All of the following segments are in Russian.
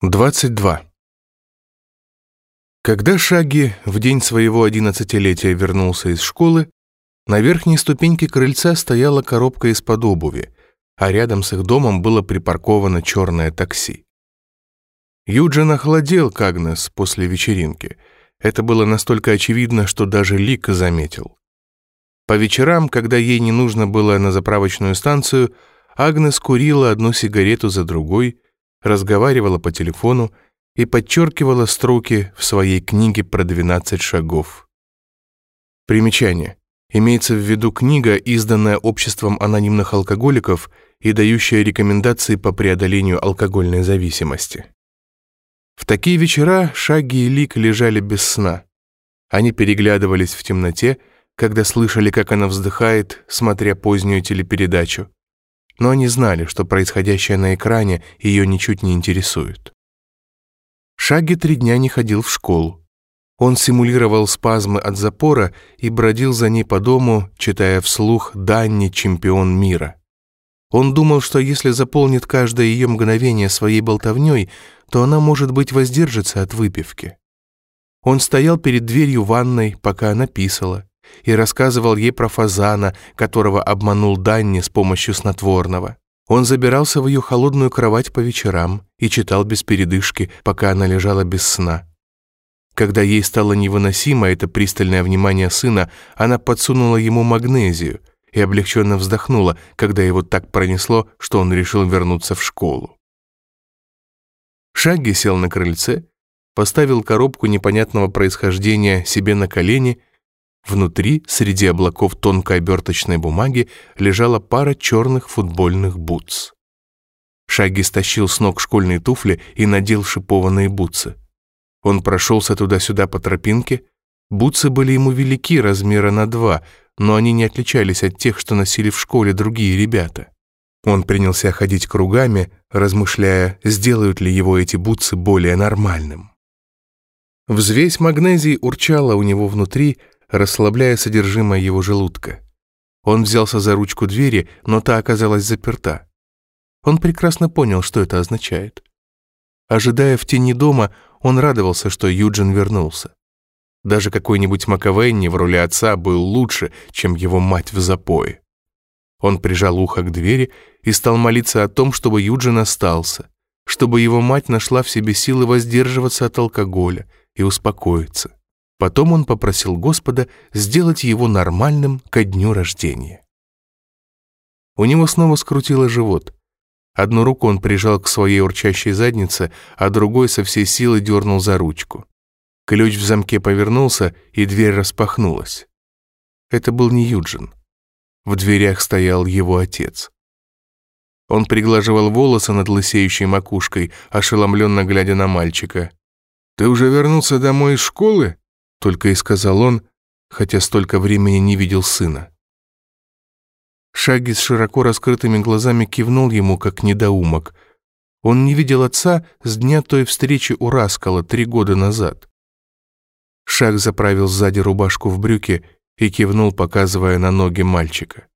22. Когда Шаги в день своего одиннадцатилетия вернулся из школы, на верхней ступеньке крыльца стояла коробка из-под обуви, а рядом с их домом было припарковано черное такси. Юджин охладел к Агнес после вечеринки. Это было настолько очевидно, что даже Лик заметил. По вечерам, когда ей не нужно было на заправочную станцию, Агнес курила одну сигарету за другой, разговаривала по телефону и подчеркивала строки в своей книге про 12 шагов. Примечание. Имеется в виду книга, изданная обществом анонимных алкоголиков и дающая рекомендации по преодолению алкогольной зависимости. В такие вечера Шаги и Лик лежали без сна. Они переглядывались в темноте, когда слышали, как она вздыхает, смотря позднюю телепередачу но они знали, что происходящее на экране ее ничуть не интересует. Шаги три дня не ходил в школу. Он симулировал спазмы от запора и бродил за ней по дому, читая вслух «Данни, чемпион мира». Он думал, что если заполнит каждое ее мгновение своей болтовней, то она, может быть, воздержится от выпивки. Он стоял перед дверью ванной, пока она писала, и рассказывал ей про фазана, которого обманул Данни с помощью снотворного. Он забирался в ее холодную кровать по вечерам и читал без передышки, пока она лежала без сна. Когда ей стало невыносимо это пристальное внимание сына, она подсунула ему магнезию и облегченно вздохнула, когда его так пронесло, что он решил вернуться в школу. Шаги сел на крыльце, поставил коробку непонятного происхождения себе на колени Внутри, среди облаков тонкой оберточной бумаги, лежала пара черных футбольных бутс. Шаги стащил с ног школьные туфли и надел шипованные бутсы. Он прошелся туда-сюда по тропинке. Бутсы были ему велики, размера на два, но они не отличались от тех, что носили в школе другие ребята. Он принялся ходить кругами, размышляя, сделают ли его эти бутсы более нормальным. Взвесь магнезии урчала у него внутри, расслабляя содержимое его желудка. Он взялся за ручку двери, но та оказалась заперта. Он прекрасно понял, что это означает. Ожидая в тени дома, он радовался, что Юджин вернулся. Даже какой-нибудь Маковенни в роли отца был лучше, чем его мать в запое. Он прижал ухо к двери и стал молиться о том, чтобы Юджин остался, чтобы его мать нашла в себе силы воздерживаться от алкоголя и успокоиться. Потом он попросил Господа сделать его нормальным ко дню рождения. У него снова скрутило живот. Одну руку он прижал к своей урчащей заднице, а другой со всей силы дернул за ручку. Ключ в замке повернулся, и дверь распахнулась. Это был не Юджин. В дверях стоял его отец. Он приглаживал волосы над лысеющей макушкой, ошеломленно глядя на мальчика. «Ты уже вернулся домой из школы?» Только и сказал он, хотя столько времени не видел сына. Шаги с широко раскрытыми глазами кивнул ему, как недоумок. Он не видел отца с дня той встречи у Раскала три года назад. Шаг заправил сзади рубашку в брюки и кивнул, показывая на ноги мальчика.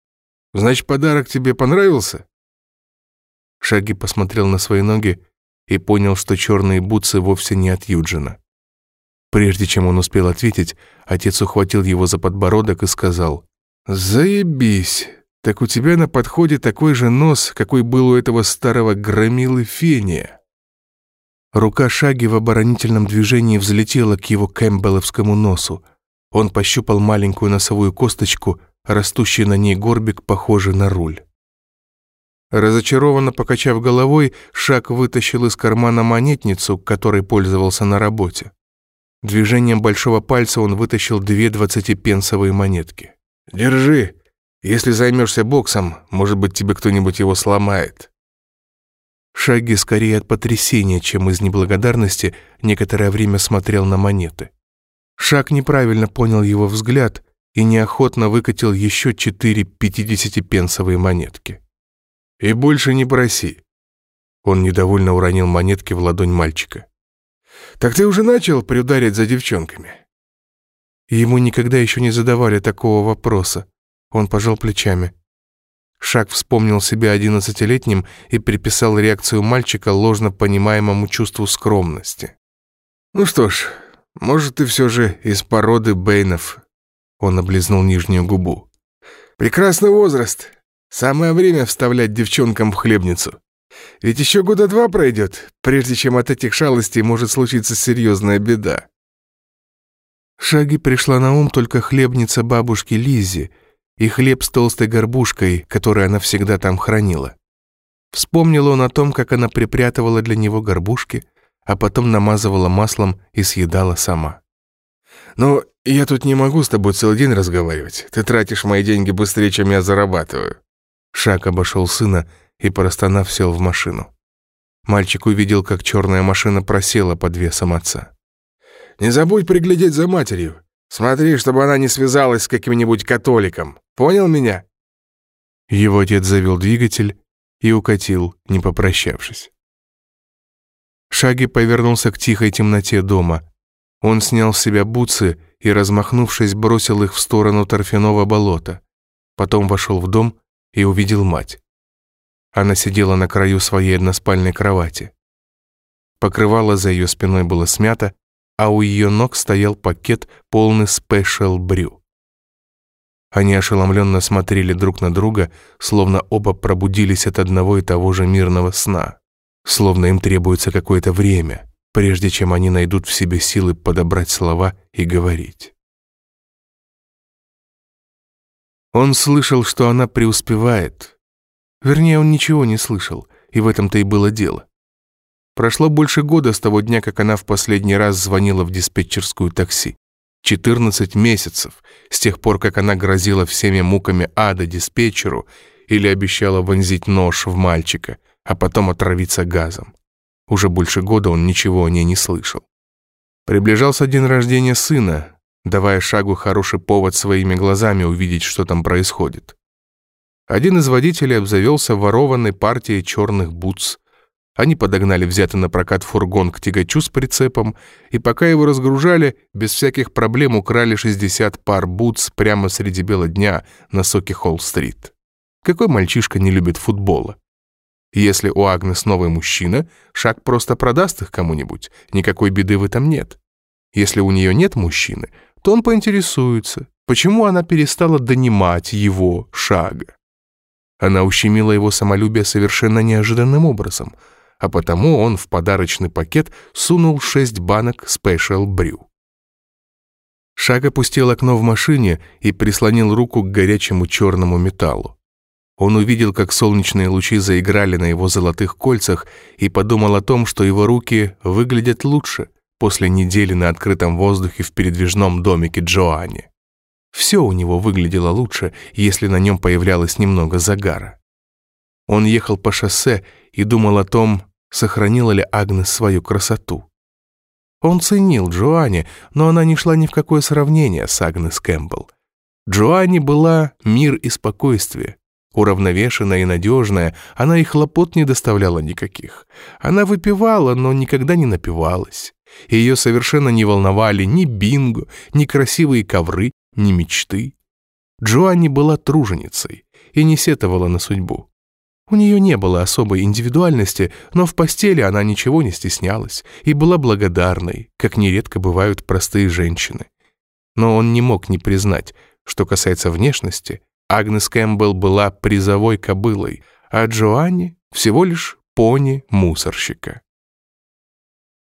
«Значит, подарок тебе понравился?» Шаги посмотрел на свои ноги и понял, что черные бутсы вовсе не от Юджина. Прежде чем он успел ответить, отец ухватил его за подбородок и сказал, «Заебись! Так у тебя на подходе такой же нос, какой был у этого старого громилы Фения». Рука Шаги в оборонительном движении взлетела к его кэмпбелловскому носу. Он пощупал маленькую носовую косточку, растущий на ней горбик, похожий на руль. Разочарованно покачав головой, Шаг вытащил из кармана монетницу, которой пользовался на работе. Движением большого пальца он вытащил две двадцатипенсовые монетки. «Держи. Если займешься боксом, может быть, тебе кто-нибудь его сломает». Шаги скорее от потрясения, чем из неблагодарности, некоторое время смотрел на монеты. Шаг неправильно понял его взгляд и неохотно выкатил еще четыре пятидесятипенсовые монетки. «И больше не проси». Он недовольно уронил монетки в ладонь мальчика. «Так ты уже начал приударить за девчонками?» Ему никогда еще не задавали такого вопроса. Он пожал плечами. Шаг вспомнил себя одиннадцатилетним и приписал реакцию мальчика ложно понимаемому чувству скромности. «Ну что ж, может, ты все же из породы Бэйнов?» Он облизнул нижнюю губу. «Прекрасный возраст. Самое время вставлять девчонкам в хлебницу. Ведь еще года два пройдет, прежде чем от этих шалостей может случиться серьезная беда». Шаги пришла на ум только хлебница бабушки Лизи и хлеб с толстой горбушкой, который она всегда там хранила. Вспомнил он о том, как она припрятывала для него горбушки, а потом намазывала маслом и съедала сама. «Ну, я тут не могу с тобой целый день разговаривать. Ты тратишь мои деньги быстрее, чем я зарабатываю». Шаг обошел сына и, простонав, сел в машину. Мальчик увидел, как черная машина просела под весом отца. Не забудь приглядеть за матерью. Смотри, чтобы она не связалась с каким-нибудь католиком. Понял меня?» Его отец завел двигатель и укатил, не попрощавшись. Шаги повернулся к тихой темноте дома. Он снял с себя бутсы и, размахнувшись, бросил их в сторону торфяного болота. Потом вошел в дом и увидел мать. Она сидела на краю своей односпальной кровати. Покрывало за ее спиной было смято, а у ее ног стоял пакет, полный спешл брю. Они ошеломленно смотрели друг на друга, словно оба пробудились от одного и того же мирного сна. Словно им требуется какое-то время, прежде чем они найдут в себе силы подобрать слова и говорить. Он слышал, что она преуспевает. Вернее, он ничего не слышал, и в этом-то и было дело. Прошло больше года с того дня, как она в последний раз звонила в диспетчерскую такси. 14 месяцев, с тех пор, как она грозила всеми муками ада диспетчеру или обещала вонзить нож в мальчика, а потом отравиться газом. Уже больше года он ничего о ней не слышал. Приближался день рождения сына, давая шагу хороший повод своими глазами увидеть, что там происходит. Один из водителей обзавелся ворованной партией черных бутс, они подогнали взятый на прокат фургон к тягачу с прицепом, и пока его разгружали, без всяких проблем украли 60 пар бутс прямо среди бела дня на соке Холл-стрит. Какой мальчишка не любит футбола? Если у Агнес новый мужчина, Шаг просто продаст их кому-нибудь, никакой беды в этом нет. Если у нее нет мужчины, то он поинтересуется, почему она перестала донимать его Шага. Она ущемила его самолюбие совершенно неожиданным образом — а потому он в подарочный пакет сунул шесть банок Special Brew. Шаг опустил окно в машине и прислонил руку к горячему черному металлу. Он увидел, как солнечные лучи заиграли на его золотых кольцах и подумал о том, что его руки выглядят лучше после недели на открытом воздухе в передвижном домике Джоанни. Все у него выглядело лучше, если на нем появлялось немного загара. Он ехал по шоссе и думал о том, сохранила ли Агнес свою красоту. Он ценил Джоанни, но она не шла ни в какое сравнение с Агнес Кэмпбелл. Джоанни была мир и спокойствие. Уравновешенная и надежная, она и хлопот не доставляла никаких. Она выпивала, но никогда не напивалась. Ее совершенно не волновали ни бинго, ни красивые ковры, ни мечты. Джоанни была труженицей и не сетовала на судьбу. У нее не было особой индивидуальности, но в постели она ничего не стеснялась и была благодарной, как нередко бывают простые женщины. Но он не мог не признать, что касается внешности, Агнес Кэмпбелл была призовой кобылой, а Джоанни всего лишь пони мусорщика.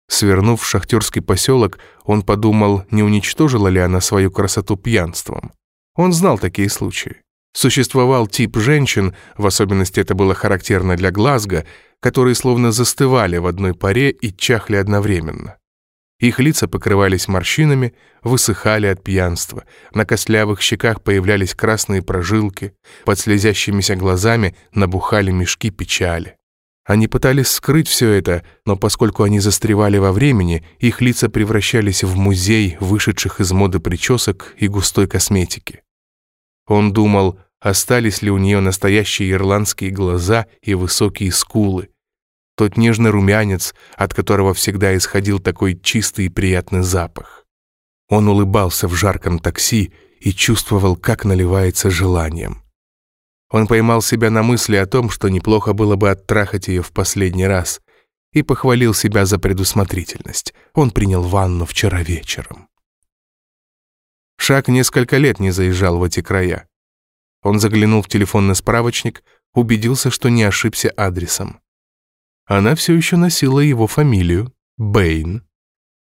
Свернув в шахтерский поселок, он подумал, не уничтожила ли она свою красоту пьянством. Он знал такие случаи. Существовал тип женщин, в особенности это было характерно для Глазго, которые словно застывали в одной паре и чахли одновременно. Их лица покрывались морщинами, высыхали от пьянства, на костлявых щеках появлялись красные прожилки, под слезящимися глазами набухали мешки печали. Они пытались скрыть все это, но поскольку они застревали во времени, их лица превращались в музей вышедших из моды причесок и густой косметики. Он думал, остались ли у нее настоящие ирландские глаза и высокие скулы. Тот нежный румянец, от которого всегда исходил такой чистый и приятный запах. Он улыбался в жарком такси и чувствовал, как наливается желанием. Он поймал себя на мысли о том, что неплохо было бы оттрахать ее в последний раз, и похвалил себя за предусмотрительность. Он принял ванну вчера вечером. Шаг несколько лет не заезжал в эти края. Он заглянул в телефонный справочник, убедился, что не ошибся адресом. Она все еще носила его фамилию — Бэйн.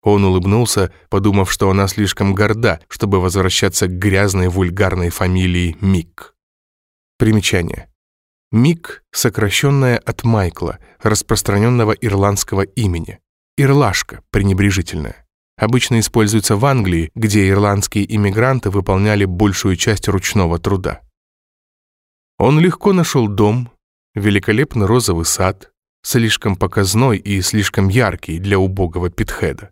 Он улыбнулся, подумав, что она слишком горда, чтобы возвращаться к грязной вульгарной фамилии Мик. Примечание. Мик, сокращенная от Майкла, распространенного ирландского имени. Ирлашка, пренебрежительная. Обычно используется в Англии, где ирландские иммигранты выполняли большую часть ручного труда. Он легко нашел дом, великолепный розовый сад, слишком показной и слишком яркий для убогого Питхеда.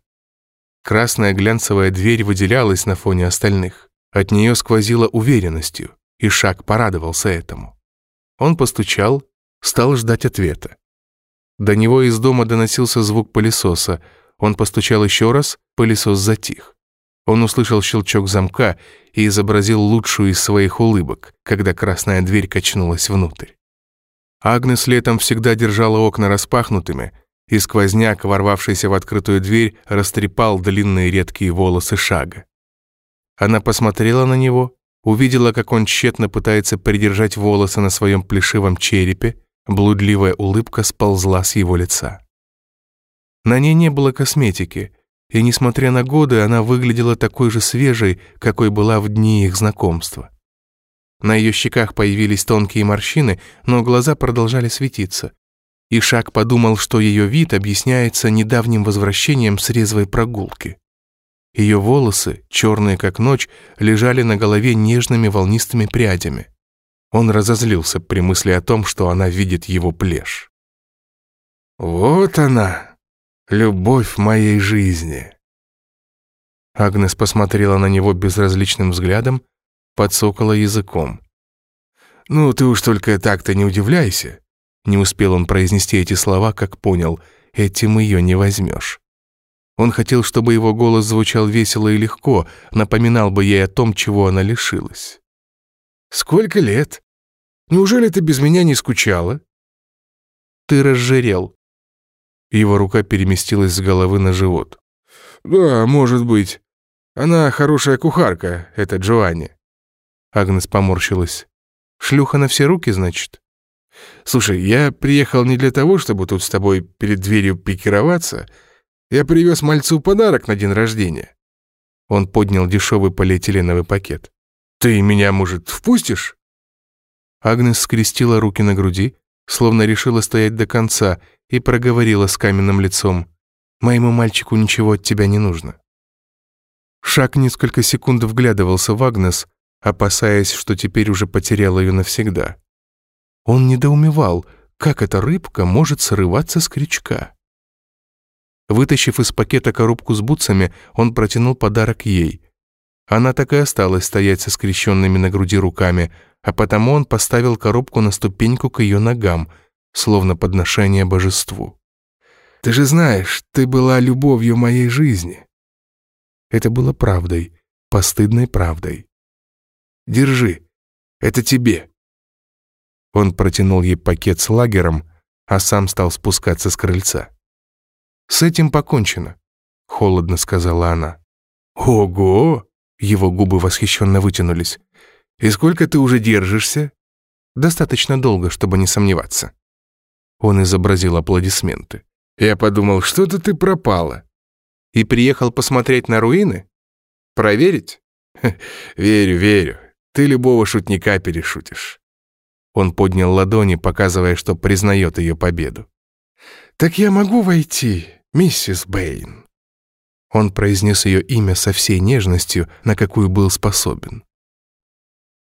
Красная глянцевая дверь выделялась на фоне остальных. От нее сквозило уверенностью, и Шаг порадовался этому. Он постучал, стал ждать ответа. До него из дома доносился звук пылесоса. Он постучал еще раз, пылесос затих. Он услышал щелчок замка и изобразил лучшую из своих улыбок, когда красная дверь качнулась внутрь. Агнес летом всегда держала окна распахнутыми, и сквозняк, ворвавшийся в открытую дверь, растрепал длинные редкие волосы шага. Она посмотрела на него, увидела, как он тщетно пытается придержать волосы на своем плешивом черепе, блудливая улыбка сползла с его лица. На ней не было косметики, и, несмотря на годы, она выглядела такой же свежей, какой была в дни их знакомства. На ее щеках появились тонкие морщины, но глаза продолжали светиться. И Шак подумал, что ее вид объясняется недавним возвращением с резвой прогулки. Ее волосы, черные как ночь, лежали на голове нежными волнистыми прядями. Он разозлился при мысли о том, что она видит его плешь. «Вот она, любовь моей жизни!» Агнес посмотрела на него безразличным взглядом, подсокала языком. «Ну, ты уж только так-то не удивляйся!» Не успел он произнести эти слова, как понял, этим ее не возьмешь. Он хотел, чтобы его голос звучал весело и легко, напоминал бы ей о том, чего она лишилась. «Сколько лет? Неужели ты без меня не скучала?» «Ты разжирел». Его рука переместилась с головы на живот. «Да, может быть. Она хорошая кухарка, эта Джоанни». Агнес поморщилась. «Шлюха на все руки, значит?» «Слушай, я приехал не для того, чтобы тут с тобой перед дверью пикироваться», я привез мальцу подарок на день рождения». Он поднял дешевый полиэтиленовый пакет. «Ты меня, может, впустишь?» Агнес скрестила руки на груди, словно решила стоять до конца, и проговорила с каменным лицом. «Моему мальчику ничего от тебя не нужно». Шаг несколько секунд вглядывался в Агнес, опасаясь, что теперь уже потерял ее навсегда. Он недоумевал, как эта рыбка может срываться с крючка. Вытащив из пакета коробку с бутсами, он протянул подарок ей. Она так и осталась стоять со скрещенными на груди руками, а потому он поставил коробку на ступеньку к ее ногам, словно подношение божеству. «Ты же знаешь, ты была любовью моей жизни». Это было правдой, постыдной правдой. «Держи, это тебе». Он протянул ей пакет с лагером, а сам стал спускаться с крыльца. «С этим покончено», — холодно сказала она. «Ого!» — его губы восхищенно вытянулись. «И сколько ты уже держишься?» «Достаточно долго, чтобы не сомневаться». Он изобразил аплодисменты. «Я подумал, что-то ты пропала». «И приехал посмотреть на руины? Проверить?» «Верю, верю. Ты любого шутника перешутишь». Он поднял ладони, показывая, что признает ее победу. «Так я могу войти, миссис Бэйн?» Он произнес ее имя со всей нежностью, на какую был способен.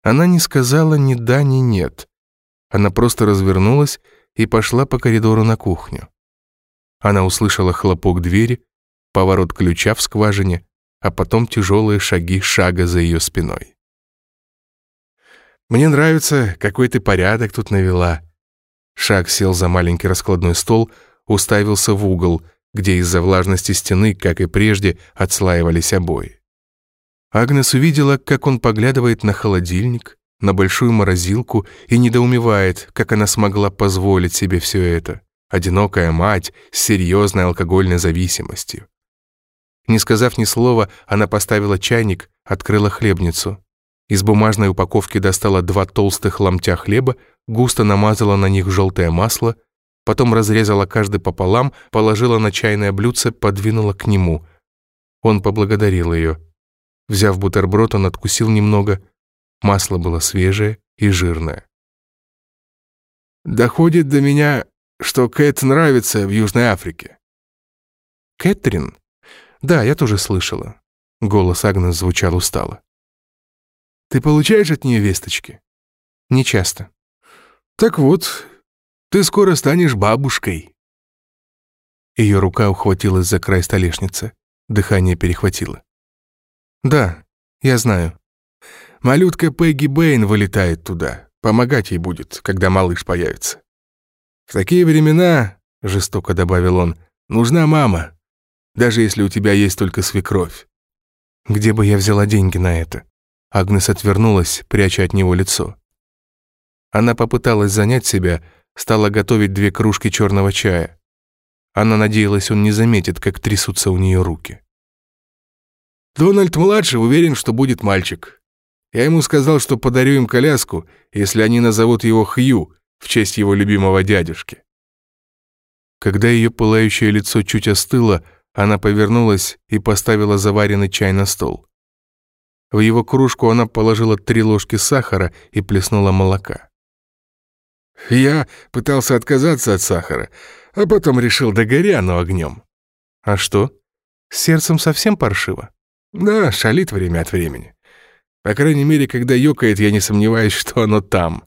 Она не сказала ни да, ни нет. Она просто развернулась и пошла по коридору на кухню. Она услышала хлопок двери, поворот ключа в скважине, а потом тяжелые шаги шага за ее спиной. «Мне нравится, какой ты порядок тут навела». Шаг сел за маленький раскладной стол, уставился в угол, где из-за влажности стены, как и прежде, отслаивались обои. Агнес увидела, как он поглядывает на холодильник, на большую морозилку и недоумевает, как она смогла позволить себе все это. Одинокая мать с серьезной алкогольной зависимостью. Не сказав ни слова, она поставила чайник, открыла хлебницу. Из бумажной упаковки достала два толстых ломтя хлеба, густо намазала на них желтое масло, потом разрезала каждый пополам, положила на чайное блюдце, подвинула к нему. Он поблагодарил ее. Взяв бутерброд, он откусил немного. Масло было свежее и жирное. «Доходит до меня, что Кэт нравится в Южной Африке». «Кэтрин?» «Да, я тоже слышала». Голос Агнес звучал устало. «Ты получаешь от нее весточки?» «Не часто». «Так вот, ты скоро станешь бабушкой». Ее рука ухватилась за край столешницы. Дыхание перехватило. «Да, я знаю. Малютка Пегги Бэйн вылетает туда. Помогать ей будет, когда малыш появится. В такие времена, — жестоко добавил он, — нужна мама, даже если у тебя есть только свекровь. Где бы я взяла деньги на это? Агнес отвернулась, пряча от него лицо. Она попыталась занять себя, стала готовить две кружки черного чая. Она надеялась, он не заметит, как трясутся у нее руки. Дональд-младший уверен, что будет мальчик. Я ему сказал, что подарю им коляску, если они назовут его Хью в честь его любимого дядюшки. Когда ее пылающее лицо чуть остыло, она повернулась и поставила заваренный чай на стол. В его кружку она положила три ложки сахара и плеснула молока. Я пытался отказаться от сахара, а потом решил догоря, но огнем. А что? С сердцем совсем паршиво? Да, шалит время от времени. По крайней мере, когда ёкает, я не сомневаюсь, что оно там.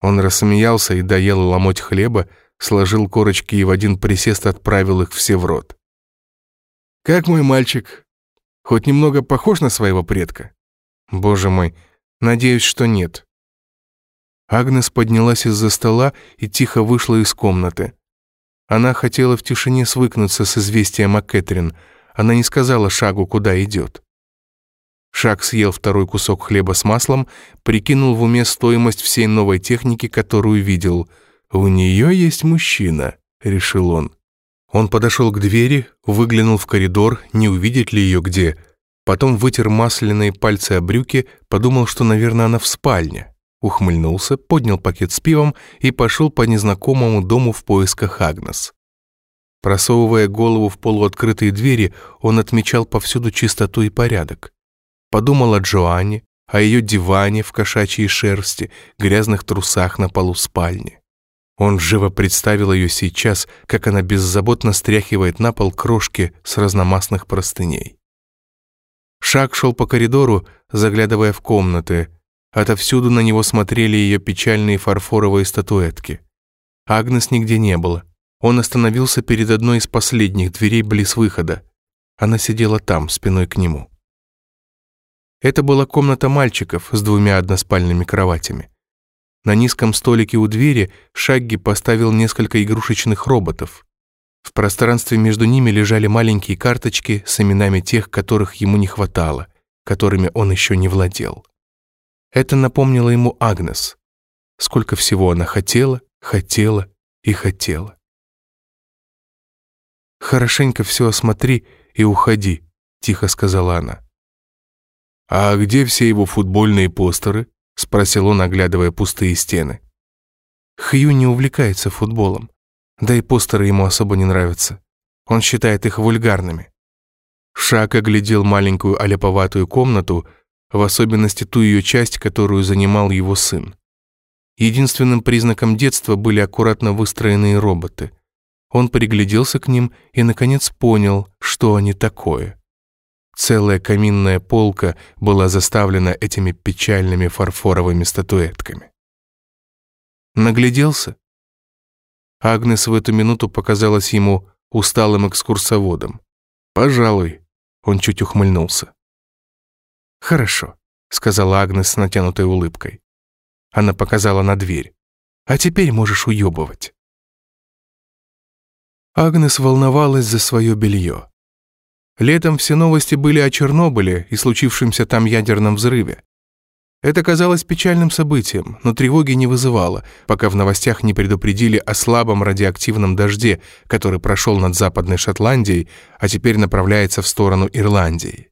Он рассмеялся и доел ломоть хлеба, сложил корочки и в один присест отправил их все в рот. «Как мой мальчик? Хоть немного похож на своего предка?» «Боже мой, надеюсь, что нет». Агнес поднялась из-за стола и тихо вышла из комнаты. Она хотела в тишине свыкнуться с известием о Кэтрин — она не сказала шагу, куда идет. Шаг съел второй кусок хлеба с маслом, прикинул в уме стоимость всей новой техники, которую видел. «У нее есть мужчина», — решил он. Он подошел к двери, выглянул в коридор, не увидит ли ее где. Потом вытер масляные пальцы о брюки, подумал, что, наверное, она в спальне. Ухмыльнулся, поднял пакет с пивом и пошел по незнакомому дому в поисках Агнес. Просовывая голову в полуоткрытые двери, он отмечал повсюду чистоту и порядок. Подумал о Джоанне, о ее диване в кошачьей шерсти, грязных трусах на полу спальни. Он живо представил ее сейчас, как она беззаботно стряхивает на пол крошки с разномастных простыней. Шаг шел по коридору, заглядывая в комнаты. Отовсюду на него смотрели ее печальные фарфоровые статуэтки. Агнес нигде не было. Он остановился перед одной из последних дверей близ выхода. Она сидела там, спиной к нему. Это была комната мальчиков с двумя односпальными кроватями. На низком столике у двери Шагги поставил несколько игрушечных роботов. В пространстве между ними лежали маленькие карточки с именами тех, которых ему не хватало, которыми он еще не владел. Это напомнило ему Агнес. Сколько всего она хотела, хотела и хотела. «Хорошенько все осмотри и уходи», — тихо сказала она. «А где все его футбольные постеры?» — спросил он, оглядывая пустые стены. Хью не увлекается футболом, да и постеры ему особо не нравятся. Он считает их вульгарными. Шак оглядел маленькую аляповатую комнату, в особенности ту ее часть, которую занимал его сын. Единственным признаком детства были аккуратно выстроенные роботы — он пригляделся к ним и, наконец, понял, что они такое. Целая каминная полка была заставлена этими печальными фарфоровыми статуэтками. Нагляделся? Агнес в эту минуту показалась ему усталым экскурсоводом. «Пожалуй», — он чуть ухмыльнулся. «Хорошо», — сказала Агнес с натянутой улыбкой. Она показала на дверь. «А теперь можешь уебывать». Агнес волновалась за свое белье. Летом все новости были о Чернобыле и случившемся там ядерном взрыве. Это казалось печальным событием, но тревоги не вызывало, пока в новостях не предупредили о слабом радиоактивном дожде, который прошел над Западной Шотландией, а теперь направляется в сторону Ирландии.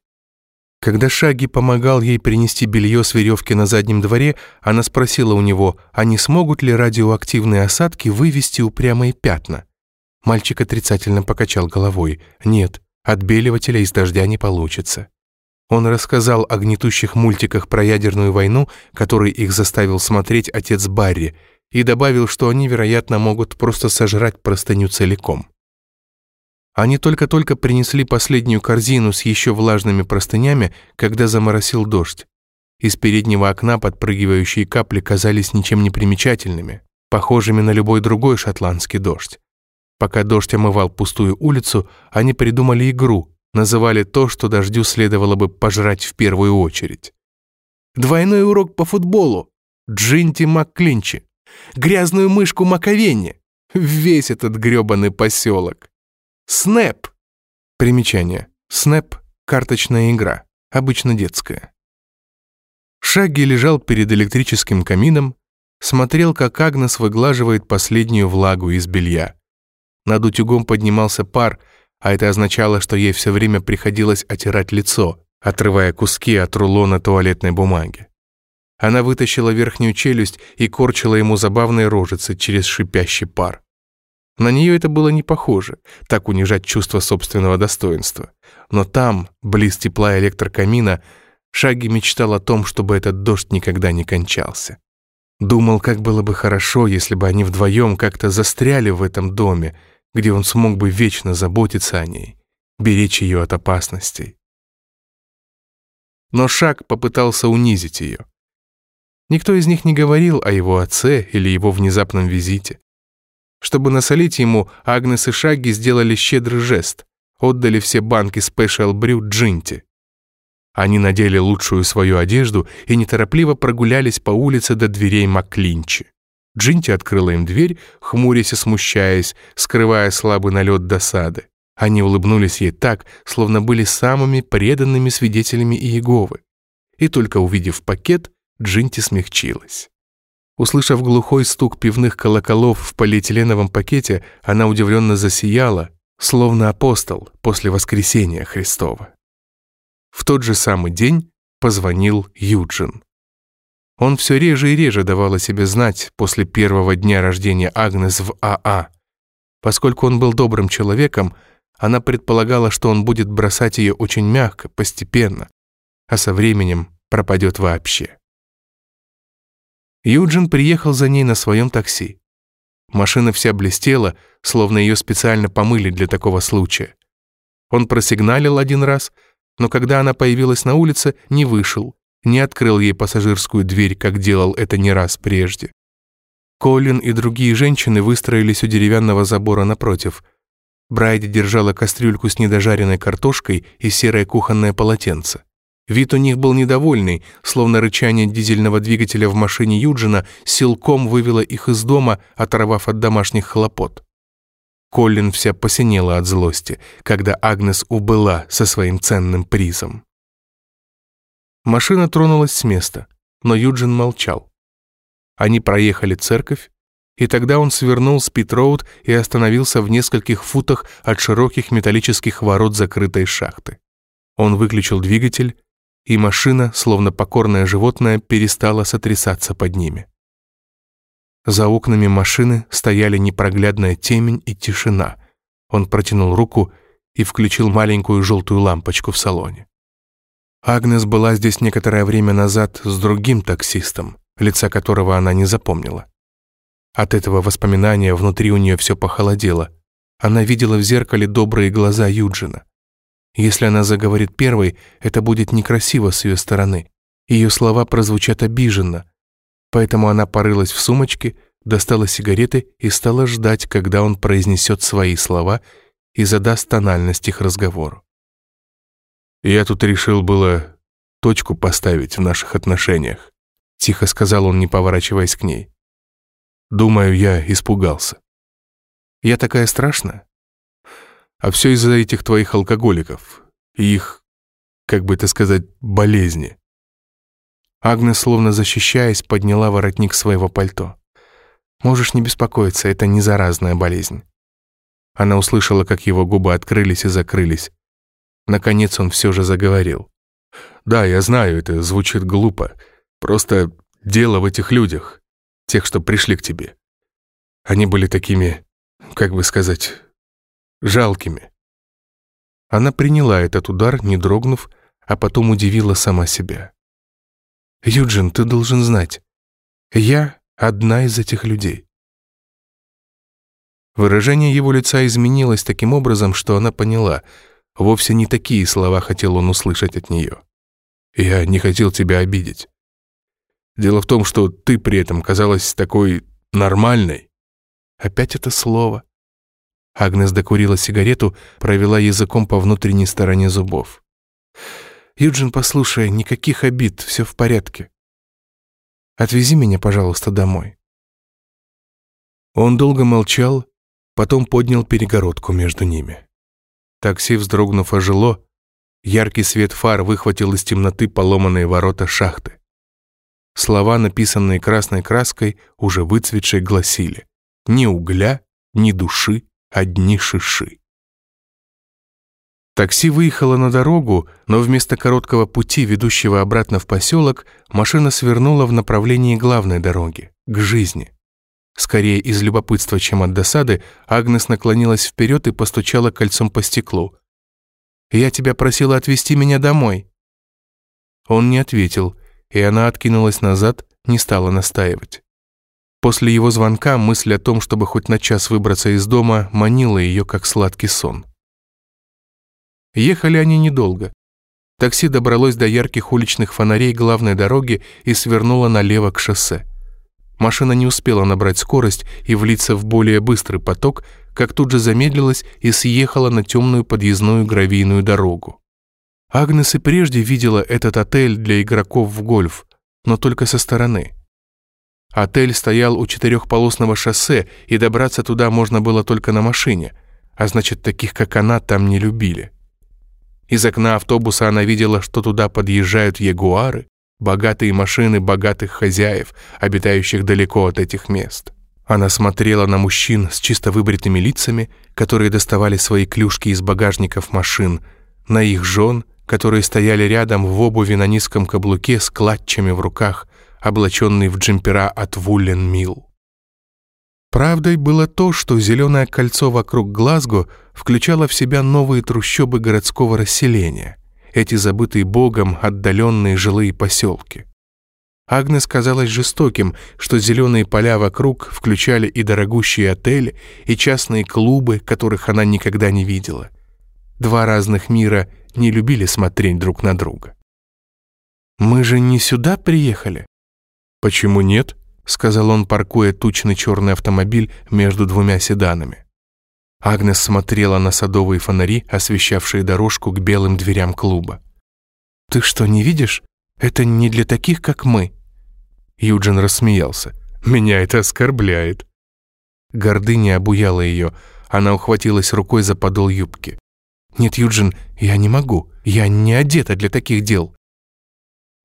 Когда Шаги помогал ей принести белье с веревки на заднем дворе, она спросила у него, а не смогут ли радиоактивные осадки вывести упрямые пятна. Мальчик отрицательно покачал головой. «Нет, отбеливателя из дождя не получится». Он рассказал о гнетущих мультиках про ядерную войну, который их заставил смотреть отец Барри, и добавил, что они, вероятно, могут просто сожрать простыню целиком. Они только-только принесли последнюю корзину с еще влажными простынями, когда заморосил дождь. Из переднего окна подпрыгивающие капли казались ничем не примечательными, похожими на любой другой шотландский дождь. Пока дождь омывал пустую улицу, они придумали игру, называли то, что дождю следовало бы пожрать в первую очередь. Двойной урок по футболу. Джинти Макклинчи. Грязную мышку Маковенни. Весь этот грёбаный поселок. Снэп. Примечание. Снэп — карточная игра, обычно детская. Шаги лежал перед электрическим камином, смотрел, как Агнес выглаживает последнюю влагу из белья. Над утюгом поднимался пар — а это означало, что ей все время приходилось отирать лицо, отрывая куски от рулона туалетной бумаги. Она вытащила верхнюю челюсть и корчила ему забавные рожицы через шипящий пар. На нее это было не похоже, так унижать чувство собственного достоинства. Но там, близ тепла электрокамина, Шаги мечтал о том, чтобы этот дождь никогда не кончался. Думал, как было бы хорошо, если бы они вдвоем как-то застряли в этом доме, где он смог бы вечно заботиться о ней, беречь ее от опасностей. Но Шаг попытался унизить ее. Никто из них не говорил о его отце или его внезапном визите. Чтобы насолить ему, Агнес и Шаги сделали щедрый жест, отдали все банки Special Brew Джинти. Они надели лучшую свою одежду и неторопливо прогулялись по улице до дверей Маклинчи. Джинти открыла им дверь, хмурясь и смущаясь, скрывая слабый налет досады. Они улыбнулись ей так, словно были самыми преданными свидетелями Иеговы. И только увидев пакет, Джинти смягчилась. Услышав глухой стук пивных колоколов в полиэтиленовом пакете, она удивленно засияла, словно апостол после воскресения Христова. В тот же самый день позвонил Юджин. Он все реже и реже давал о себе знать после первого дня рождения Агнес в АА. А. Поскольку он был добрым человеком, она предполагала, что он будет бросать ее очень мягко, постепенно, а со временем пропадет вообще. Юджин приехал за ней на своем такси. Машина вся блестела, словно ее специально помыли для такого случая. Он просигналил один раз, но когда она появилась на улице, не вышел, не открыл ей пассажирскую дверь, как делал это не раз прежде. Колин и другие женщины выстроились у деревянного забора напротив. Брайди держала кастрюльку с недожаренной картошкой и серое кухонное полотенце. Вид у них был недовольный, словно рычание дизельного двигателя в машине Юджина силком вывело их из дома, оторвав от домашних хлопот. Колин вся посинела от злости, когда Агнес убыла со своим ценным призом. Машина тронулась с места, но Юджин молчал. Они проехали церковь, и тогда он свернул с Питроуд и остановился в нескольких футах от широких металлических ворот закрытой шахты. Он выключил двигатель, и машина, словно покорное животное, перестала сотрясаться под ними. За окнами машины стояли непроглядная темень и тишина. Он протянул руку и включил маленькую желтую лампочку в салоне. Агнес была здесь некоторое время назад с другим таксистом, лица которого она не запомнила. От этого воспоминания внутри у нее все похолодело. Она видела в зеркале добрые глаза Юджина. Если она заговорит первой, это будет некрасиво с ее стороны. Ее слова прозвучат обиженно. Поэтому она порылась в сумочке, достала сигареты и стала ждать, когда он произнесет свои слова и задаст тональность их разговору. Я тут решил было точку поставить в наших отношениях. Тихо сказал он, не поворачиваясь к ней. Думаю, я испугался. Я такая страшная? А все из-за этих твоих алкоголиков и их, как бы это сказать, болезни. Агнес, словно защищаясь, подняла воротник своего пальто. «Можешь не беспокоиться, это не заразная болезнь». Она услышала, как его губы открылись и закрылись. Наконец он все же заговорил. «Да, я знаю, это звучит глупо. Просто дело в этих людях, тех, что пришли к тебе. Они были такими, как бы сказать, жалкими». Она приняла этот удар, не дрогнув, а потом удивила сама себя. «Юджин, ты должен знать, я одна из этих людей». Выражение его лица изменилось таким образом, что она поняла, вовсе не такие слова хотел он услышать от нее. «Я не хотел тебя обидеть. Дело в том, что ты при этом казалась такой нормальной». Опять это слово. Агнес докурила сигарету, провела языком по внутренней стороне зубов. «Юджин, послушай, никаких обид, все в порядке. Отвези меня, пожалуйста, домой». Он долго молчал, потом поднял перегородку между ними. Такси, вздрогнув, ожило, яркий свет фар выхватил из темноты поломанные ворота шахты. Слова, написанные красной краской, уже выцветшей, гласили «Ни угля, ни души, одни шиши». Такси выехало на дорогу, но вместо короткого пути, ведущего обратно в поселок, машина свернула в направлении главной дороги, к жизни. Скорее из любопытства, чем от досады, Агнес наклонилась вперед и постучала кольцом по стеклу. «Я тебя просила отвезти меня домой». Он не ответил, и она откинулась назад, не стала настаивать. После его звонка мысль о том, чтобы хоть на час выбраться из дома, манила ее, как сладкий сон. Ехали они недолго. Такси добралось до ярких уличных фонарей главной дороги и свернуло налево к шоссе. Машина не успела набрать скорость и влиться в более быстрый поток, как тут же замедлилась и съехала на темную подъездную гравийную дорогу. Агнес и прежде видела этот отель для игроков в гольф, но только со стороны. Отель стоял у четырехполосного шоссе, и добраться туда можно было только на машине, а значит, таких, как она, там не любили. Из окна автобуса она видела, что туда подъезжают ягуары, богатые машины богатых хозяев, обитающих далеко от этих мест. Она смотрела на мужчин с чисто выбритыми лицами, которые доставали свои клюшки из багажников машин, на их жен, которые стояли рядом в обуви на низком каблуке с клатчами в руках, облаченные в джемпера от Вуллен Милл. Правдой было то, что зеленое кольцо вокруг Глазго включало в себя новые трущобы городского расселения, эти забытые богом отдаленные жилые поселки. Агнес казалось жестоким, что зеленые поля вокруг включали и дорогущие отели, и частные клубы, которых она никогда не видела. Два разных мира не любили смотреть друг на друга. «Мы же не сюда приехали?» «Почему нет?» сказал он, паркуя тучный черный автомобиль между двумя седанами. Агнес смотрела на садовые фонари, освещавшие дорожку к белым дверям клуба. «Ты что, не видишь? Это не для таких, как мы». Юджин рассмеялся. «Меня это оскорбляет». Гордыня обуяла ее. Она ухватилась рукой за подол юбки. «Нет, Юджин, я не могу. Я не одета для таких дел».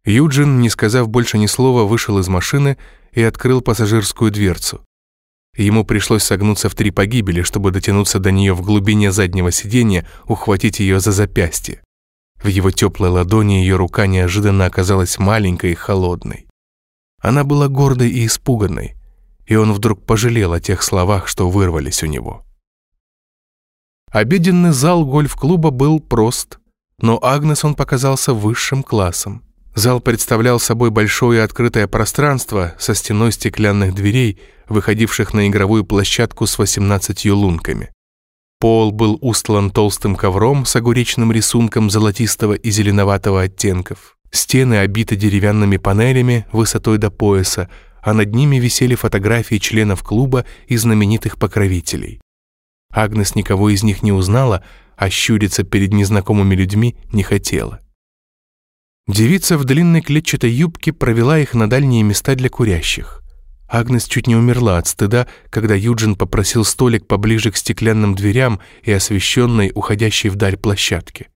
Юджин, не сказав больше ни слова, вышел из машины и открыл пассажирскую дверцу. Ему пришлось согнуться в три погибели, чтобы дотянуться до нее в глубине заднего сиденья, ухватить ее за запястье. В его теплой ладони ее рука неожиданно оказалась маленькой и холодной. Она была гордой и испуганной, и он вдруг пожалел о тех словах, что вырвались у него. Обеденный зал гольф-клуба был прост, но Агнес он показался высшим классом. Зал представлял собой большое открытое пространство со стеной стеклянных дверей, выходивших на игровую площадку с 18 лунками. Пол был устлан толстым ковром с огуречным рисунком золотистого и зеленоватого оттенков. Стены обиты деревянными панелями высотой до пояса, а над ними висели фотографии членов клуба и знаменитых покровителей. Агнес никого из них не узнала, а щуриться перед незнакомыми людьми не хотела. Девица в длинной клетчатой юбке провела их на дальние места для курящих. Агнес чуть не умерла от стыда, когда Юджин попросил столик поближе к стеклянным дверям и освещенной, уходящей вдаль площадке.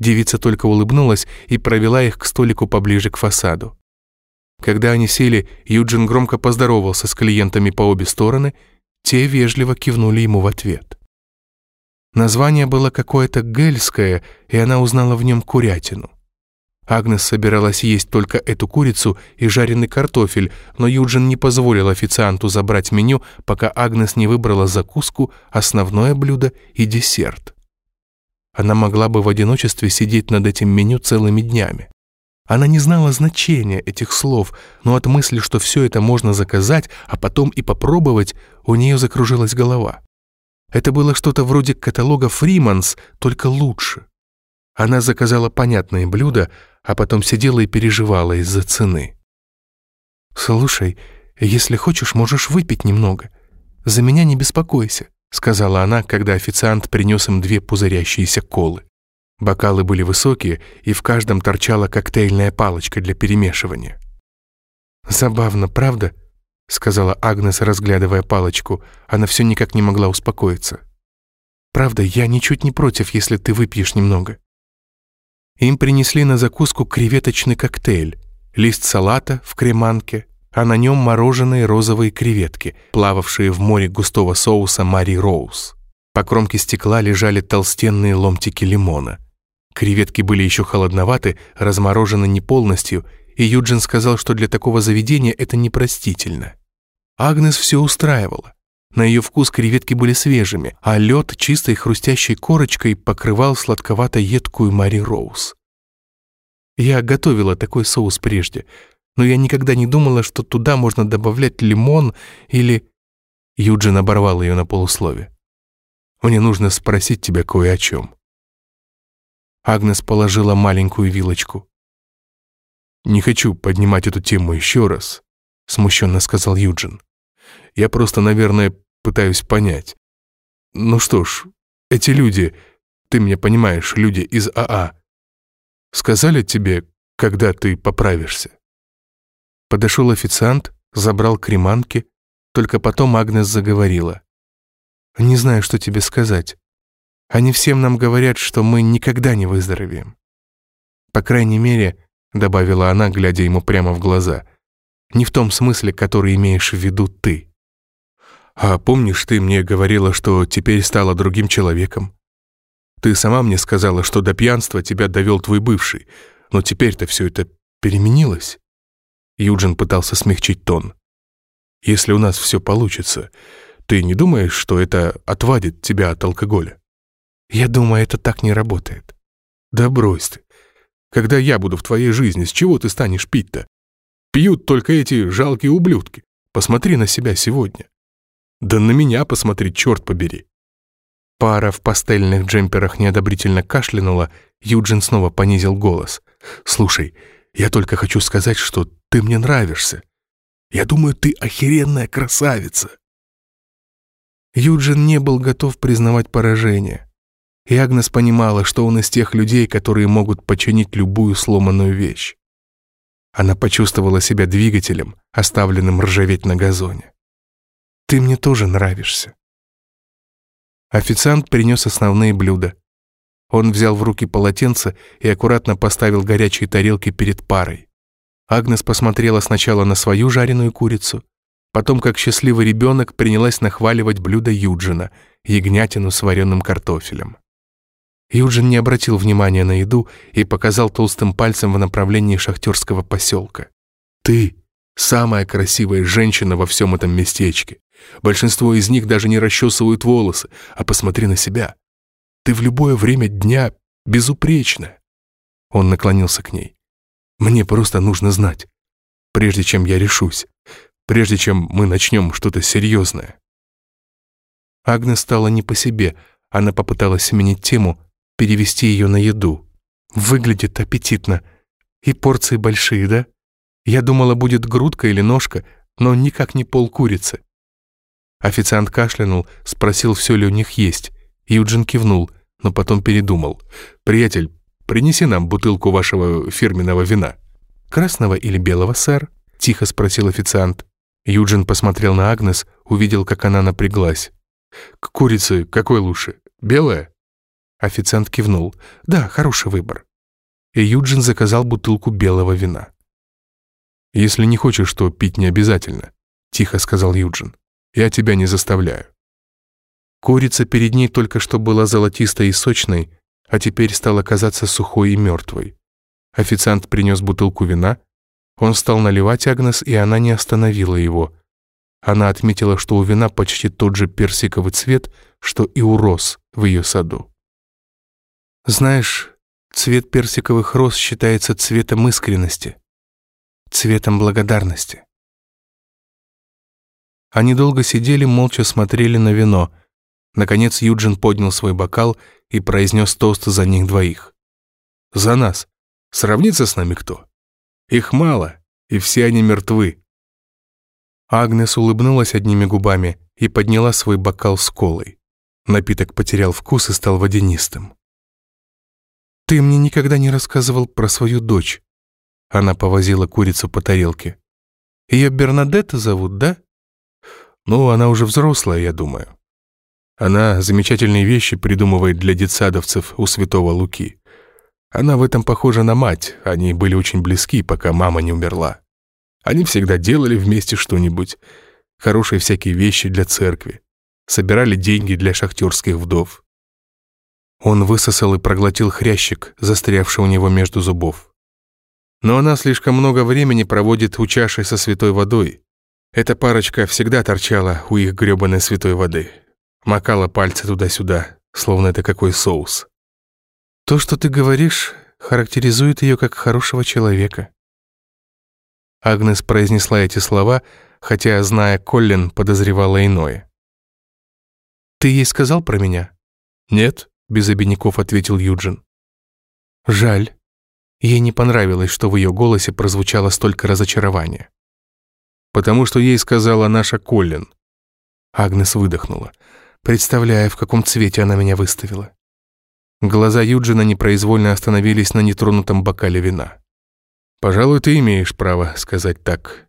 Девица только улыбнулась и провела их к столику поближе к фасаду. Когда они сели, Юджин громко поздоровался с клиентами по обе стороны, те вежливо кивнули ему в ответ. Название было какое-то гельское, и она узнала в нем курятину. Агнес собиралась есть только эту курицу и жареный картофель, но Юджин не позволил официанту забрать меню, пока Агнес не выбрала закуску, основное блюдо и десерт. Она могла бы в одиночестве сидеть над этим меню целыми днями. Она не знала значения этих слов, но от мысли, что все это можно заказать, а потом и попробовать, у нее закружилась голова. Это было что-то вроде каталога «Фриманс», только лучше. Она заказала понятные блюда, а потом сидела и переживала из-за цены. «Слушай, если хочешь, можешь выпить немного. За меня не беспокойся», — сказала она, когда официант принес им две пузырящиеся колы. Бокалы были высокие, и в каждом торчала коктейльная палочка для перемешивания. «Забавно, правда?» — сказала Агнес, разглядывая палочку. Она все никак не могла успокоиться. «Правда, я ничуть не против, если ты выпьешь немного». Им принесли на закуску креветочный коктейль, лист салата в креманке, а на нем мороженые розовые креветки, плававшие в море густого соуса Мари Роуз. По кромке стекла лежали толстенные ломтики лимона. Креветки были еще холодноваты, разморожены не полностью, и Юджин сказал, что для такого заведения это непростительно. Агнес все устраивала. На ее вкус креветки были свежими, а лед чистой хрустящей корочкой покрывал сладковато-едкую Мари Роуз. Я готовила такой соус прежде, но я никогда не думала, что туда можно добавлять лимон или... Юджин оборвал ее на полуслове. «Мне нужно спросить тебя кое о чем». Агнес положила маленькую вилочку. «Не хочу поднимать эту тему еще раз», — смущенно сказал Юджин. «Я просто, наверное, пытаюсь понять. Ну что ж, эти люди, ты меня понимаешь, люди из АА, сказали тебе, когда ты поправишься? Подошел официант, забрал креманки, только потом Агнес заговорила. «Не знаю, что тебе сказать. Они всем нам говорят, что мы никогда не выздоровеем. По крайней мере, — добавила она, глядя ему прямо в глаза, — не в том смысле, который имеешь в виду ты. А помнишь, ты мне говорила, что теперь стала другим человеком? Ты сама мне сказала, что до пьянства тебя довел твой бывший, но теперь-то все это переменилось. Юджин пытался смягчить тон. Если у нас все получится, ты не думаешь, что это отвадит тебя от алкоголя? Я думаю, это так не работает. Да брось ты. Когда я буду в твоей жизни, с чего ты станешь пить-то? Пьют только эти жалкие ублюдки. Посмотри на себя сегодня. Да на меня посмотри, черт побери!» Пара в пастельных джемперах неодобрительно кашлянула, Юджин снова понизил голос. «Слушай, я только хочу сказать, что ты мне нравишься. Я думаю, ты охеренная красавица!» Юджин не был готов признавать поражение. И Агнес понимала, что он из тех людей, которые могут починить любую сломанную вещь. Она почувствовала себя двигателем, оставленным ржаветь на газоне. Ты мне тоже нравишься». Официант принес основные блюда. Он взял в руки полотенце и аккуратно поставил горячие тарелки перед парой. Агнес посмотрела сначала на свою жареную курицу, потом, как счастливый ребенок, принялась нахваливать блюдо Юджина, ягнятину с вареным картофелем. Юджин не обратил внимания на еду и показал толстым пальцем в направлении шахтерского поселка. «Ты самая красивая женщина во всем этом местечке. Большинство из них даже не расчесывают волосы, а посмотри на себя. Ты в любое время дня безупречна. Он наклонился к ней. Мне просто нужно знать, прежде чем я решусь, прежде чем мы начнем что-то серьезное. Агнес стала не по себе, она попыталась сменить тему, перевести ее на еду. Выглядит аппетитно. И порции большие, да? Я думала, будет грудка или ножка, но никак не пол курицы. Официант кашлянул, спросил, все ли у них есть. Юджин кивнул, но потом передумал. «Приятель, принеси нам бутылку вашего фирменного вина». «Красного или белого, сэр?» — тихо спросил официант. Юджин посмотрел на Агнес, увидел, как она напряглась. «К курице какой лучше? Белая?» Официант кивнул. «Да, хороший выбор». И Юджин заказал бутылку белого вина. «Если не хочешь, то пить не обязательно», — тихо сказал Юджин. «Я тебя не заставляю». Курица перед ней только что была золотистой и сочной, а теперь стала казаться сухой и мертвой. Официант принес бутылку вина. Он стал наливать Агнес, и она не остановила его. Она отметила, что у вина почти тот же персиковый цвет, что и у роз в ее саду. «Знаешь, цвет персиковых роз считается цветом искренности, цветом благодарности». Они долго сидели, молча смотрели на вино. Наконец Юджин поднял свой бокал и произнес тост за них двоих. «За нас. Сравнится с нами кто? Их мало, и все они мертвы». Агнес улыбнулась одними губами и подняла свой бокал с колой. Напиток потерял вкус и стал водянистым. «Ты мне никогда не рассказывал про свою дочь». Она повозила курицу по тарелке. «Ее Бернадетта зовут, да?» «Ну, она уже взрослая, я думаю. Она замечательные вещи придумывает для детсадовцев у святого Луки. Она в этом похожа на мать, они были очень близки, пока мама не умерла. Они всегда делали вместе что-нибудь, хорошие всякие вещи для церкви, собирали деньги для шахтерских вдов. Он высосал и проглотил хрящик, застрявший у него между зубов. Но она слишком много времени проводит у чаши со святой водой. Эта парочка всегда торчала у их грёбаной святой воды. Макала пальцы туда-сюда, словно это какой соус. То, что ты говоришь, характеризует ее как хорошего человека. Агнес произнесла эти слова, хотя, зная Коллин, подозревала иное. «Ты ей сказал про меня?» «Нет», — без обиняков ответил Юджин. «Жаль. Ей не понравилось, что в ее голосе прозвучало столько разочарования. Потому что ей сказала наша Коллин». Агнес выдохнула, представляя, в каком цвете она меня выставила. Глаза Юджина непроизвольно остановились на нетронутом бокале вина. «Пожалуй, ты имеешь право сказать так».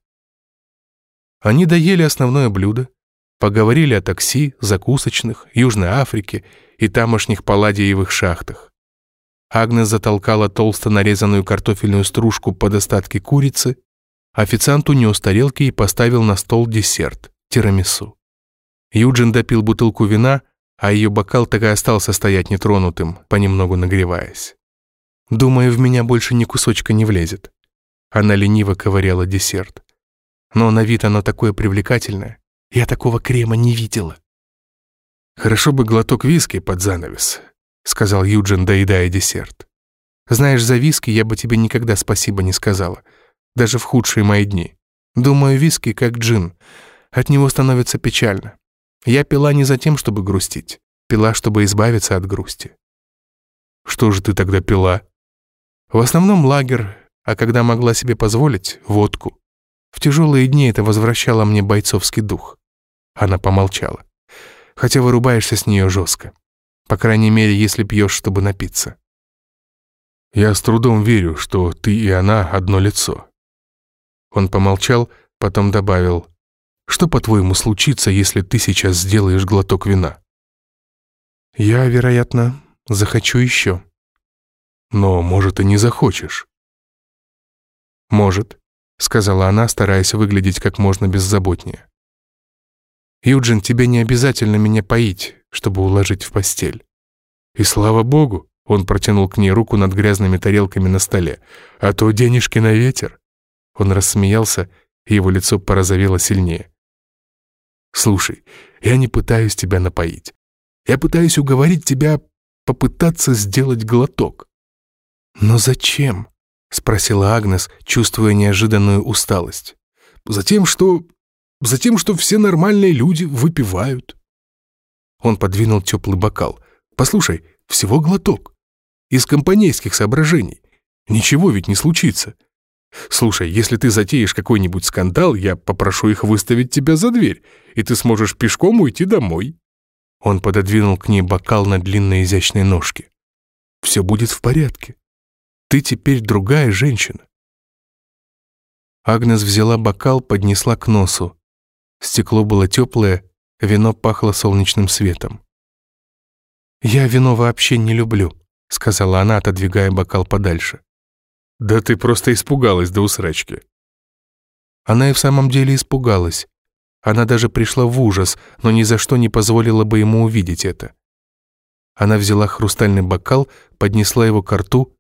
Они доели основное блюдо, поговорили о такси, закусочных, Южной Африке и тамошних палладиевых шахтах. Агнес затолкала толсто нарезанную картофельную стружку под остатки курицы, официант унес тарелки и поставил на стол десерт – тирамису. Юджин допил бутылку вина, а ее бокал так и остался стоять нетронутым, понемногу нагреваясь. «Думаю, в меня больше ни кусочка не влезет». Она лениво ковыряла десерт. «Но на вид оно такое привлекательное. Я такого крема не видела». «Хорошо бы глоток виски под занавес», — сказал Юджин, доедая десерт. «Знаешь, за виски я бы тебе никогда спасибо не сказала, даже в худшие мои дни. Думаю, виски как джин. От него становится печально. Я пила не за тем, чтобы грустить. Пила, чтобы избавиться от грусти. Что же ты тогда пила? В основном лагерь, а когда могла себе позволить, водку. В тяжелые дни это возвращало мне бойцовский дух. Она помолчала. Хотя вырубаешься с нее жестко. По крайней мере, если пьешь, чтобы напиться. Я с трудом верю, что ты и она одно лицо. Он помолчал, потом добавил, что, по-твоему, случится, если ты сейчас сделаешь глоток вина? Я, вероятно, захочу еще. Но, может, и не захочешь. Может, сказала она, стараясь выглядеть как можно беззаботнее. Юджин, тебе не обязательно меня поить, чтобы уложить в постель. И слава богу, он протянул к ней руку над грязными тарелками на столе. А то денежки на ветер. Он рассмеялся, и его лицо порозовело сильнее. Слушай, я не пытаюсь тебя напоить. Я пытаюсь уговорить тебя попытаться сделать глоток. Но зачем? Спросила Агнес, чувствуя неожиданную усталость. Затем, что... Затем, что все нормальные люди выпивают. Он подвинул теплый бокал. Послушай, всего глоток. Из компанейских соображений. Ничего ведь не случится. Слушай, если ты затеешь какой-нибудь скандал, я попрошу их выставить тебя за дверь, и ты сможешь пешком уйти домой». Он пододвинул к ней бокал на длинной изящной ножке. «Все будет в порядке. Ты теперь другая женщина». Агнес взяла бокал, поднесла к носу. Стекло было теплое, вино пахло солнечным светом. «Я вино вообще не люблю», — сказала она, отодвигая бокал подальше. «Да ты просто испугалась до усрачки». Она и в самом деле испугалась. Она даже пришла в ужас, но ни за что не позволила бы ему увидеть это. Она взяла хрустальный бокал, поднесла его к рту,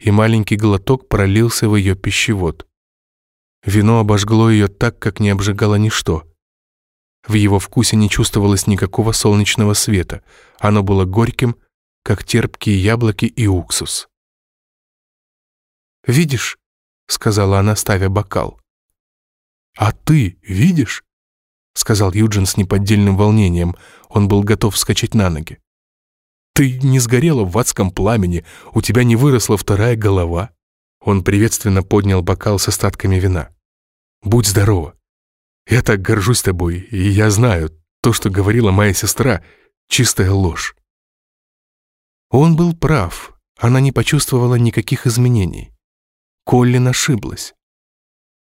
и маленький глоток пролился в ее пищевод. Вино обожгло ее так, как не обжигало ничто. В его вкусе не чувствовалось никакого солнечного света. Оно было горьким, как терпкие яблоки и уксус. «Видишь?» — сказала она, ставя бокал. «А ты видишь?» — сказал Юджин с неподдельным волнением. Он был готов вскочить на ноги. «Ты не сгорела в адском пламени, у тебя не выросла вторая голова». Он приветственно поднял бокал с остатками вина. «Будь здорова. Я так горжусь тобой, и я знаю, то, что говорила моя сестра, чистая ложь». Он был прав, она не почувствовала никаких изменений. Коллин ошиблась.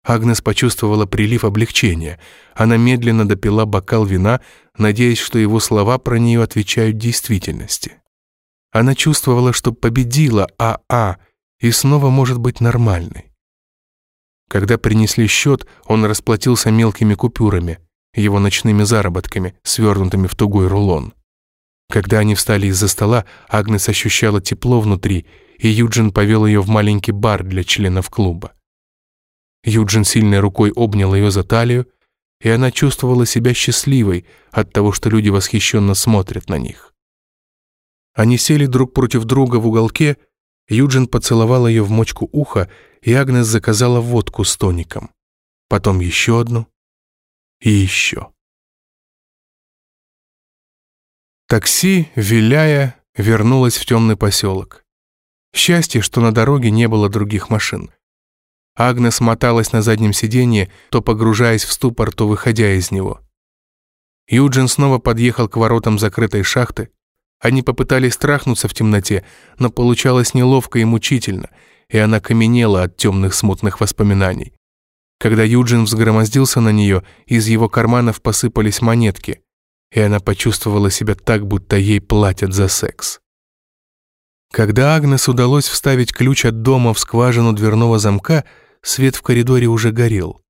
Агнес почувствовала прилив облегчения. Она медленно допила бокал вина, надеясь, что его слова про нее отвечают действительности. Она чувствовала, что победила АА и снова может быть нормальной. Когда принесли счет, он расплатился мелкими купюрами, его ночными заработками, свернутыми в тугой рулон. Когда они встали из-за стола, Агнес ощущала тепло внутри, и Юджин повел ее в маленький бар для членов клуба. Юджин сильной рукой обнял ее за талию, и она чувствовала себя счастливой от того, что люди восхищенно смотрят на них. Они сели друг против друга в уголке, Юджин поцеловал ее в мочку уха, и Агнес заказала водку с тоником. Потом еще одну и еще. Такси, виляя, вернулось в темный поселок. Счастье, что на дороге не было других машин. Агнес моталась на заднем сиденье, то погружаясь в ступор, то выходя из него. Юджин снова подъехал к воротам закрытой шахты. Они попытались страхнуться в темноте, но получалось неловко и мучительно, и она каменела от темных смутных воспоминаний. Когда Юджин взгромоздился на нее, из его карманов посыпались монетки, и она почувствовала себя так, будто ей платят за секс. Когда Агнес удалось вставить ключ от дома в скважину дверного замка, Свет в коридоре уже горел.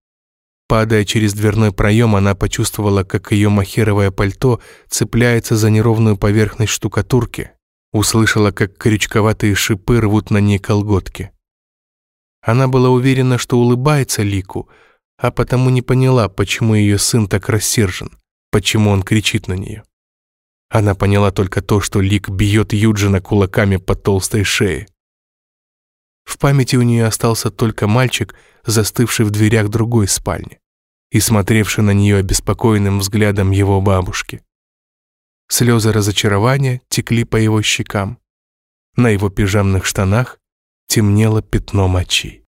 Падая через дверной проем, она почувствовала, как ее махеровое пальто цепляется за неровную поверхность штукатурки. Услышала, как крючковатые шипы рвут на ней колготки. Она была уверена, что улыбается Лику, а потому не поняла, почему ее сын так рассержен, почему он кричит на нее. Она поняла только то, что Лик бьет Юджина кулаками по толстой шее. В памяти у нее остался только мальчик, застывший в дверях другой спальни и смотревший на нее обеспокоенным взглядом его бабушки. Слезы разочарования текли по его щекам. На его пижамных штанах темнело пятно мочи.